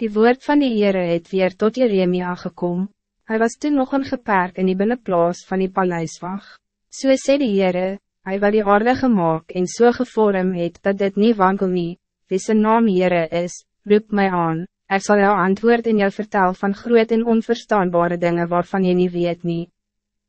Die woord van die Heere het weer tot Jeremia gekom. Hij was toen nog een geperk in die binnenplaas van die paleiswacht. So sê die Heere, hy wat die aarde gemaakt en so gevorm het dat dit niet wankel nie, wie sy naam Heere is, roep mij aan, ik zal jou antwoord en jou vertel van groot en onverstaanbare dingen waarvan je niet weet nie.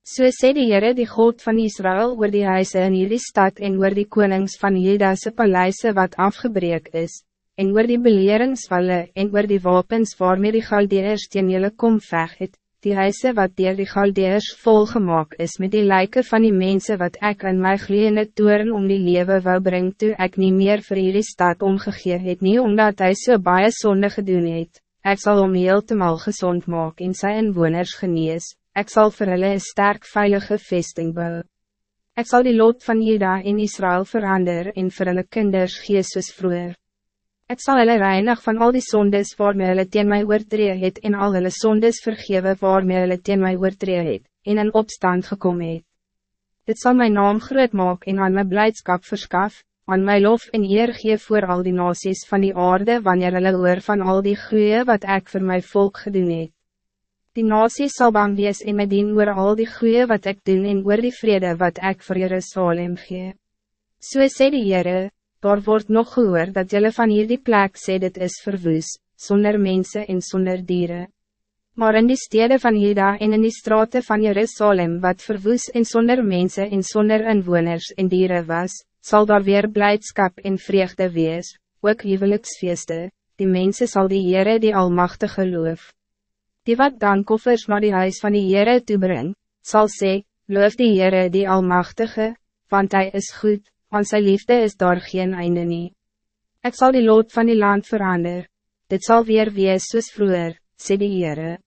So sê die Heere die God van Israël oor die huise in hierdie stad en oor die konings van Judase paleise wat afgebreek is, en oor die beleringsvalle en oor die wapens waarmee die Galdeers teen julle kom veg het, die huise wat dier die Galdeers volgemaak is met die lijken van die mensen wat ik in my gleende toren om die lewe wou bring toe ek nie meer vir hierdie stad omgegee het nie omdat hij so baie sonde gedoen het, ek sal om heeltemal gezond maak en sy inwoners genees, ek sal vir hulle een sterk veilige vesting bou. Ek sal die lot van Juda in Israël verander en vir hulle kinders gees soos vroeger. Ik zal hulle reinig van al die zondes waarmee hulle teen my oortree het en al hulle zondes vergewe waarmee hulle teen my oortree het, en in opstand gekomen het. Dit zal mijn naam groot maak en aan my blijdschap verskaf, aan my lof en eer gee voor al die nasies van die aarde wanneer hulle hoor van al die goeie wat ik voor mijn volk gedoen het. Die nasies sal bang wees en my dien oor al die goeie wat ik doen en oor die vrede wat ik voor Jerusalem gee. So sê die Heere, daar wordt nog gehoor dat jullie van hier die plek sê dit is verwoes, zonder mensen en zonder dieren. Maar in die steden van Juda en in die straten van Jerusalem wat verwoes en zonder mensen en zonder inwoners en dieren was, zal daar weer blijdschap en vreugde wees, ook huweliksfeeste, die mensen zal die Heere die Almachtige loof. Die wat dan koffers naar die huis van die Heere toebring, zal sê, loof die Heere die Almachtige, want hij is goed, aan sy liefde is daar geen einde nie. Ek sal die lood van die land verander, dit zal weer wees soos vroeger, sê die Heere.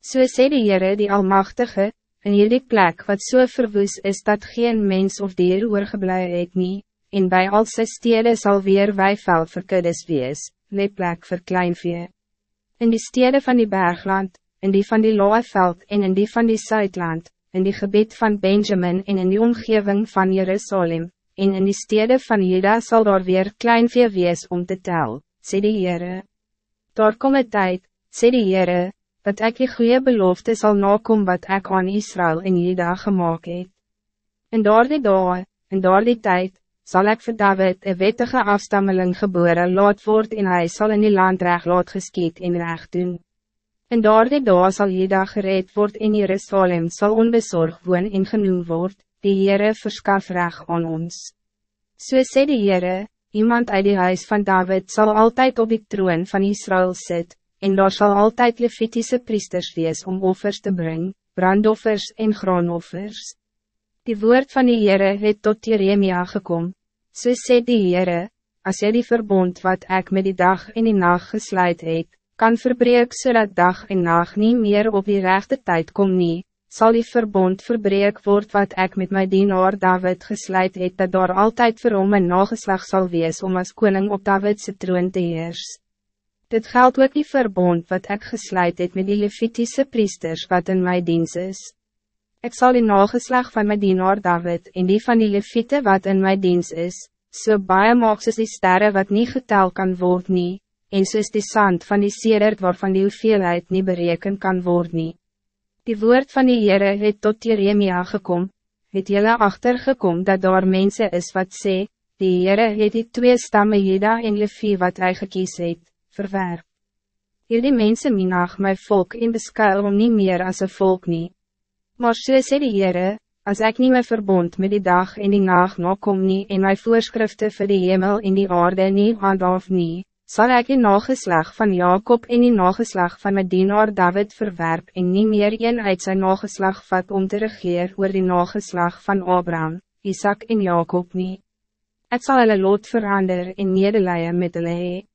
So sê die Heere die Almachtige, in hierdie plek wat so verwoes is dat geen mens of dier oorgeblij het nie, en bij al sy stede sal weer weiveld verkuddes wees, le plek vir kleinvee. In die stede van die bergland, in die van die Loaveld en in die van die Zuidland, in die gebied van Benjamin en in die omgeving van Jerusalem, en in die steden van Juda zal daar weer klein vee wees om te tel, sê die Heere. Daar kom het tijd, sê die Heere, dat ek die goeie belofte zal nakom wat ik aan Israël en Juda gemaakt het. En door die dag, en door die tijd, zal ik voor David een wettige afstammeling geboren laat word en hij zal in die land recht laat geskiet en recht doen. En door die dag zal Juda gereed word en Jerusalem zal onbezorgd woon en genoem word, die Heere verskaf reg aan ons. So sê die Heere, iemand uit die huis van David zal altijd op die troon van Israël sit, en daar zal altijd Levitische priesters wees om offers te brengen, brandoffers en graanoffers. Die woord van die Heere het tot Jeremia gekom, so sê die Heere, as jy die verbond wat ik met die dag en die nacht gesluit het, kan verbreek zodat so dag en nacht niet meer op die rechte tijd kom nie, zal die verbond verbreek word wat ik met mijn dienaar David gesluit het, dat daar altijd vir hom een nageslag zal wees om als koning op Davidse troon te heers. Dit geldt ook die verbond wat ik gesluit het met die Levitische priesters wat in mijn dienst is. Ik zal die nageslag van mijn dienaar David en die van die Levite wat in mijn dienst is, so baie maak soos die sterren wat niet getel kan worden, nie, en soos die sand van die sedert waarvan die hoeveelheid niet bereken kan worden. Nie. Die woord van die Heere het tot Jeremia gekom, het jylle achtergekom dat daar mensen is wat sê, die Heere het die twee stammen Jeda en Levi wat hy gekies het, verwerp. Hierdie mensen minag my volk en beskuil om nie meer as een volk nie. Maar so sê die Heere, as ek nie my verbond met die dag en die nacht nakom nie en my voorschriften vir die hemel en die aarde nie handhaaf nie, zal ik die nageslag van Jacob en die nageslag van mijn dienaar David verwerp en niet meer een uit zijn nageslag vat om te regeer oor die nageslag van Abraham, Isaac en Jacob niet. Het zal hulle lot verander en medelijden met hulle hee.